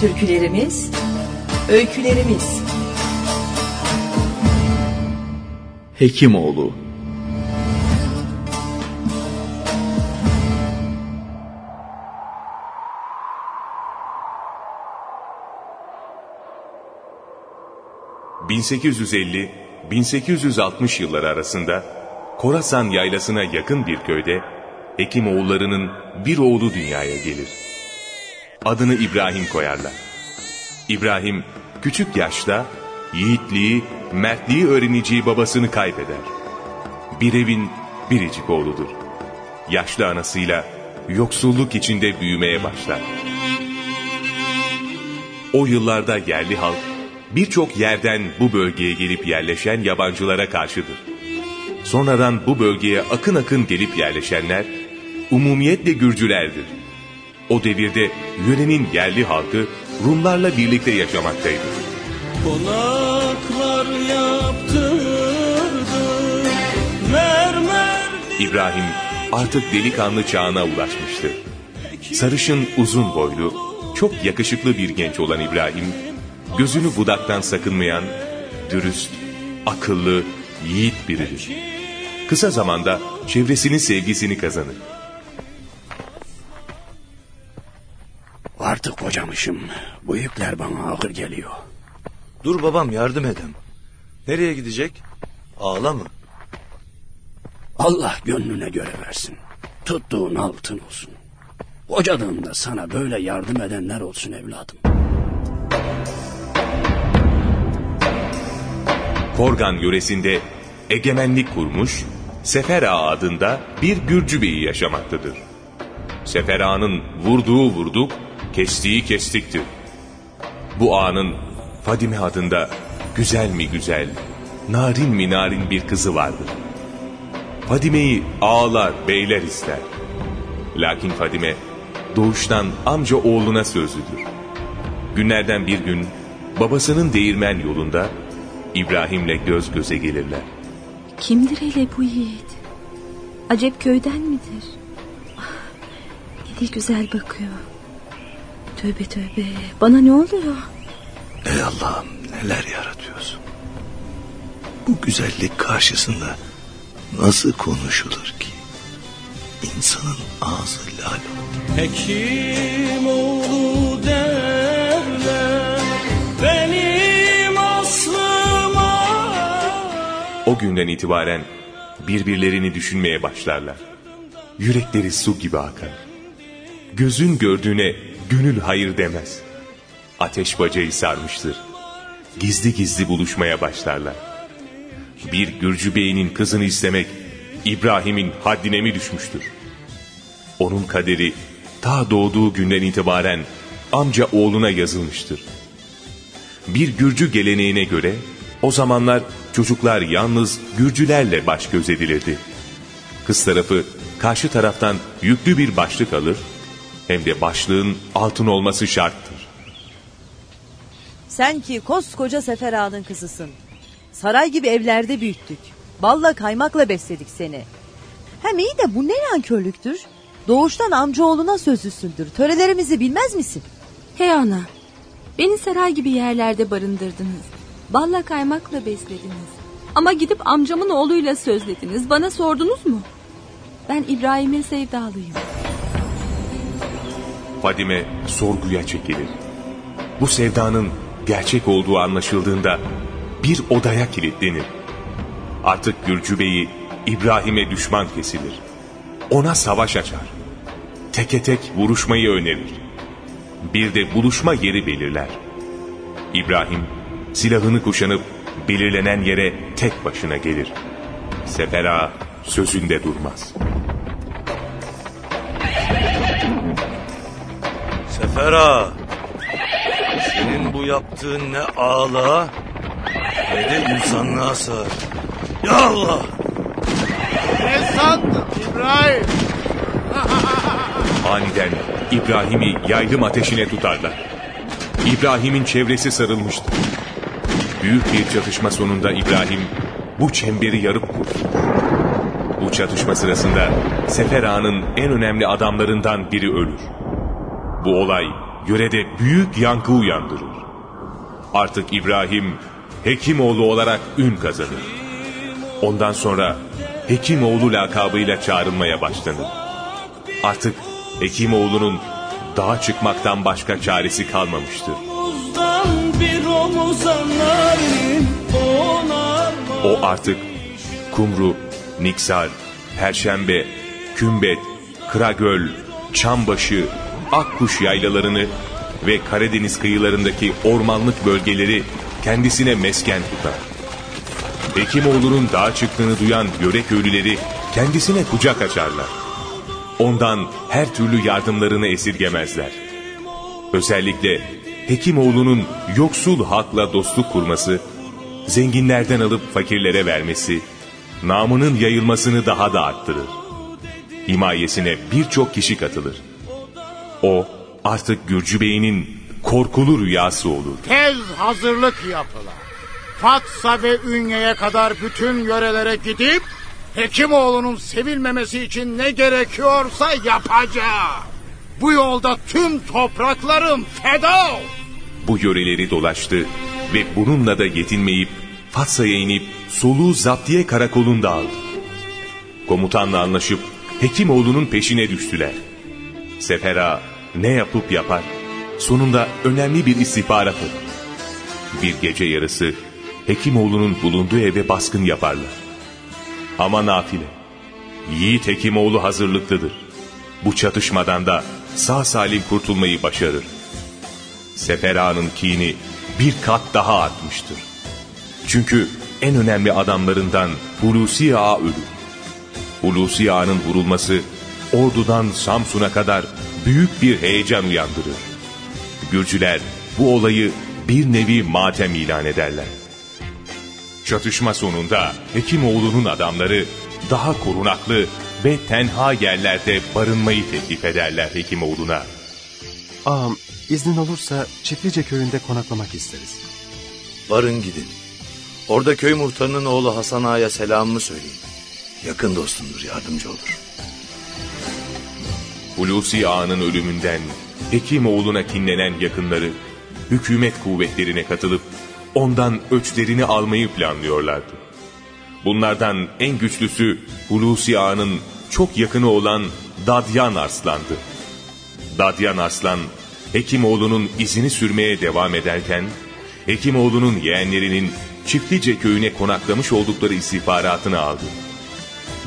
Türkülerimiz, öykülerimiz. Hekimoğlu ...1850-1860 yılları arasında... ...Korasan yaylasına yakın bir köyde... ...Hekimoğullarının bir oğlu dünyaya gelir. Adını İbrahim koyarlar. İbrahim küçük yaşta yiğitliği, mertliği öğreneceği babasını kaybeder. Bir evin biricik oğludur. Yaşlı anasıyla yoksulluk içinde büyümeye başlar. O yıllarda yerli halk birçok yerden bu bölgeye gelip yerleşen yabancılara karşıdır. Sonradan bu bölgeye akın akın gelip yerleşenler umumiyetle Gürcülerdir. O devirde yörenin yerli halkı Rumlarla birlikte yaşamaktaydı. Konaklar yaptırdı, mermer İbrahim artık delikanlı çağına ulaşmıştı. Sarışın uzun boylu, çok yakışıklı bir genç olan İbrahim, gözünü budaktan sakınmayan, dürüst, akıllı, yiğit biridir. Kısa zamanda çevresinin sevgisini kazanır. Artık kocamışım. Bu yükler bana ağır geliyor. Dur babam yardım edem. Nereye gidecek? Ağla mı? Allah gönlüne göre versin. Tuttuğun altın olsun. Kocadığında sana böyle yardım edenler olsun evladım. Korgan yöresinde egemenlik kurmuş Sefer Ağa adında bir Gürcü beyi yaşamaktadır. Sefer Ağa'nın vurduğu vurduk, kestiği kestiktir. Bu ağanın Fadime adında güzel mi güzel, narin mi narin bir kızı vardır. Fadime'yi ağalar, beyler ister. Lakin Fadime doğuştan amca oğluna sözlüdür. Günlerden bir gün babasının değirmen yolunda İbrahim'le göz göze gelirler. Kimdir hele bu yiğit? Acep köyden midir? Ah, ne de güzel bakıyor. Tövbe tövbe. Bana ne oluyor? Ey Allah'ım neler yaratıyorsun. Bu güzellik karşısında nasıl konuşulur ki? İnsanın ağzı lal olur. Hekim oğlu derler benim aslıma O günden itibaren birbirlerini düşünmeye başlarlar. Yürekleri su gibi akar. Gözün gördüğüne gönül hayır demez. Ateş bacayı sarmıştır. Gizli gizli buluşmaya başlarlar. Bir Gürcü beyinin kızını istemek İbrahim'in haddine mi düşmüştür? Onun kaderi ta doğduğu günden itibaren amca oğluna yazılmıştır. Bir Gürcü geleneğine göre o zamanlar çocuklar yalnız Gürcülerle baş göz edilirdi. Kız tarafı karşı taraftan yüklü bir başlık alır, hem de başlığın altın olması şarttır. Sen ki koskoca Sefer Ağa'nın kızısın. Saray gibi evlerde büyüttük. Balla kaymakla besledik seni. Hem iyi de bu ne nankörlüktür? Doğuştan amcaoğluna sözlüsündür. Törelerimizi bilmez misin? Hey ana. Beni saray gibi yerlerde barındırdınız. Balla kaymakla beslediniz. Ama gidip amcamın oğluyla sözlediniz. Bana sordunuz mu? Ben İbrahim'e sevdalıyım. Fadime sorguya çekilir. Bu sevdanın gerçek olduğu anlaşıldığında bir odaya kilitlenir. Artık Gürcü Bey'i İbrahim'e düşman kesilir. Ona savaş açar. Teke tek vuruşmayı önerir. Bir de buluşma yeri belirler. İbrahim silahını kuşanıp belirlenen yere tek başına gelir. Sefer Ağa sözünde durmaz. Sefer ağa, senin bu yaptığın ne ağla ne de insanlığa sığar. Ya Allah! Ne sandın İbrahim? Aniden İbrahim'i yaylım ateşine tutarlar. İbrahim'in çevresi sarılmıştı. Büyük bir çatışma sonunda İbrahim bu çemberi yarıp kurdu. Bu çatışma sırasında Sefer Ağa'nın en önemli adamlarından biri ölür. Bu olay yörede büyük yankı uyandırır. Artık İbrahim Hekimoğlu olarak ün kazanır. Ondan sonra Hekimoğlu lakabıyla çağrılmaya başlanır. Artık Hekimoğlu'nun dağa çıkmaktan başka çaresi kalmamıştır. O artık Kumru, Niksar, Perşembe, Kümbet, Kıragöl, Çambaşı, Akkuş yaylalarını ve Karadeniz kıyılarındaki ormanlık bölgeleri kendisine mesken tutar. Hekimoğlu'nun dağa çıktığını duyan yöre köylüleri kendisine kucak açarlar. Ondan her türlü yardımlarını esirgemezler. Özellikle Hekimoğlu'nun yoksul halkla dostluk kurması, zenginlerden alıp fakirlere vermesi, namının yayılmasını daha da arttırır. Himayesine birçok kişi katılır. O artık Gürcü Bey'in korkulu rüyası olur. Tez hazırlık yapıla. Fatsa ve Ünye'ye kadar bütün yörelere gidip Hekimoğlu'nun sevilmemesi için ne gerekiyorsa yapacağım. Bu yolda tüm topraklarım feda ol. Bu yöreleri dolaştı ve bununla da yetinmeyip Fatsa'ya inip soluğu zaptiye karakolunda aldı. Komutanla anlaşıp Hekimoğlu'nun peşine düştüler. Sefera ne yapıp yapar, sonunda önemli bir istihbarat. Bir gece yarısı Hekimoğlu'nun bulunduğu eve baskın yaparlar. Ama nafile. Yiğit Hekimoğlu hazırlıklıdır. Bu çatışmadan da sağ salim kurtulmayı başarır. Sefera'nın kini bir kat daha artmıştır. Çünkü en önemli adamlarından Hulusi Ağa ölür. Hulusi Ağa'nın vurulması ordudan Samsun'a kadar büyük bir heyecan uyandırır. Gürcüler bu olayı bir nevi matem ilan ederler. Çatışma sonunda Hekimoğlu'nun adamları daha korunaklı ve tenha yerlerde barınmayı teklif ederler Hekimoğlu'na. Ağam iznin olursa Çiftlice köyünde konaklamak isteriz. Varın gidin. Orada köy muhtarının oğlu Hasan Ağa'ya selamımı söyleyin. Yakın dostumdur, yardımcı olur. Hulusi Ağa'nın ölümünden Hekimoğlu'na kinlenen yakınları hükümet kuvvetlerine katılıp ondan öçlerini almayı planlıyorlardı. Bunlardan en güçlüsü Hulusi Ağa'nın çok yakını olan Dadyan Arslan'dı. Dadyan Arslan, Hekimoğlu'nun izini sürmeye devam ederken, Hekimoğlu'nun yeğenlerinin Çiftlice köyüne konaklamış oldukları istihbaratını aldı.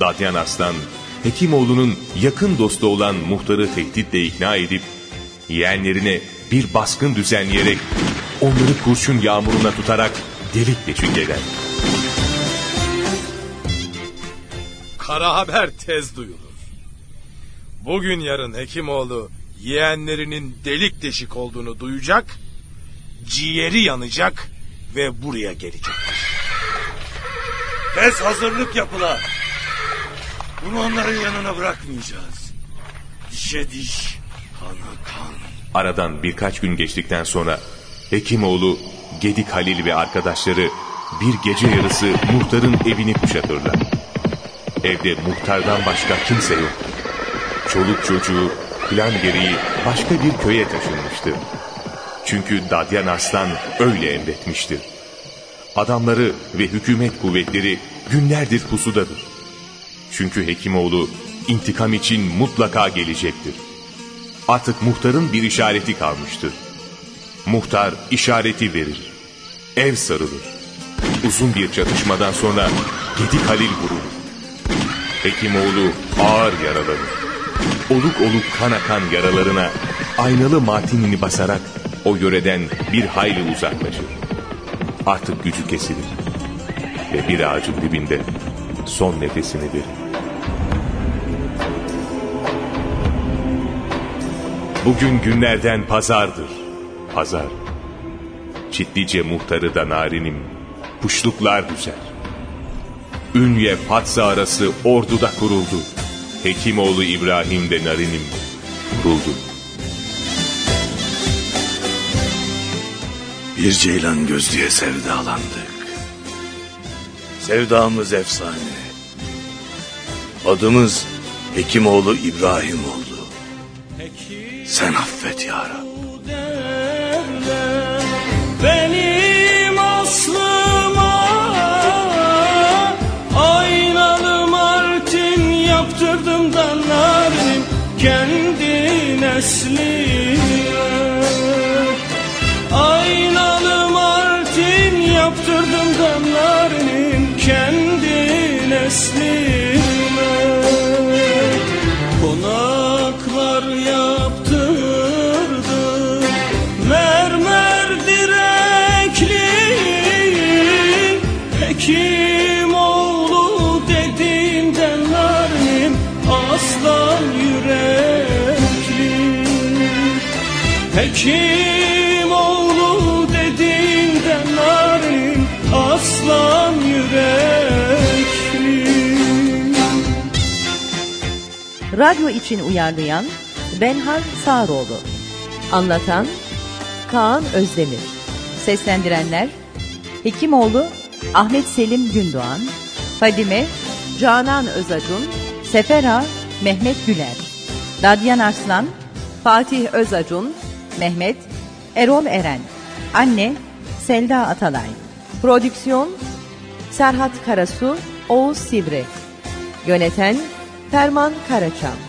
Dadyan Arslan, Hekimoğlu'nun yakın dostu olan muhtarı tehditle ikna edip, yeğenlerine bir baskın düzenleyerek onları kurşun yağmuruna tutarak delik deşik eder. Kara haber tez duyulur. Bugün yarın Hekimoğlu yeğenlerinin delik deşik olduğunu duyacak, ciğeri yanacak ve buraya gelecek. Tez hazırlık yapıla. Bunu onların yanına bırakmayacağız. Dişe diş, kana kan. Aradan birkaç gün geçtikten sonra Hekimoğlu, Gedik Halil ve arkadaşları bir gece yarısı muhtarın evini kuşatırlar. Evde muhtardan başka kimse yok. Çoluk çocuğu plan gereği başka bir köye taşınmıştı. Çünkü Dadyan Arslan öyle emretmiştir. Adamları ve hükümet kuvvetleri günlerdir pusudadır. Çünkü Hekimoğlu intikam için mutlaka gelecektir. Artık muhtarın bir işareti kalmıştır. Muhtar işareti verir. Ev sarılır. Uzun bir çatışmadan sonra Gedik Halil vurulur. Hekimoğlu ağır yaralanır. Oluk oluk kan akan yaralarına aynalı matinini basarak o yöreden bir hayli uzaklaşır. Artık gücü kesilir. Ve bir ağacın dibinde son nefesini verir. Bugün günlerden pazardır. Pazar. Çitlice muhtarı da narinim. Kuşluklar düzer. Ünye Fatsa arası orduda kuruldu. Hekimoğlu İbrahim de narinim kuruldu. Bir ceylan gözlüye sevdalandık. Sevdamız efsane. Adımız Hekimoğlu İbrahim oldu. Sen affet ya Benim aslıma Aynalı martin yaptırdım da narin Kendi nesline. Aynalı martin yaptırdım da Kendi nesline Hekim oğlu dediğinden narim Aslan yürekli Radyo için uyarlayan Benhar Sağroğlu. Anlatan Kaan Özdemir. Seslendirenler Hekimoğlu Ahmet Selim Gündoğan, Fadime Canan Özacun, Sefera Mehmet Güler, Dadyan Arslan, Fatih Özacun, Mehmet Erol Eren, Anne Selda Atalay, Prodüksiyon Serhat Karasu, Oğuz Sivri, Yöneten Ferman Karaçam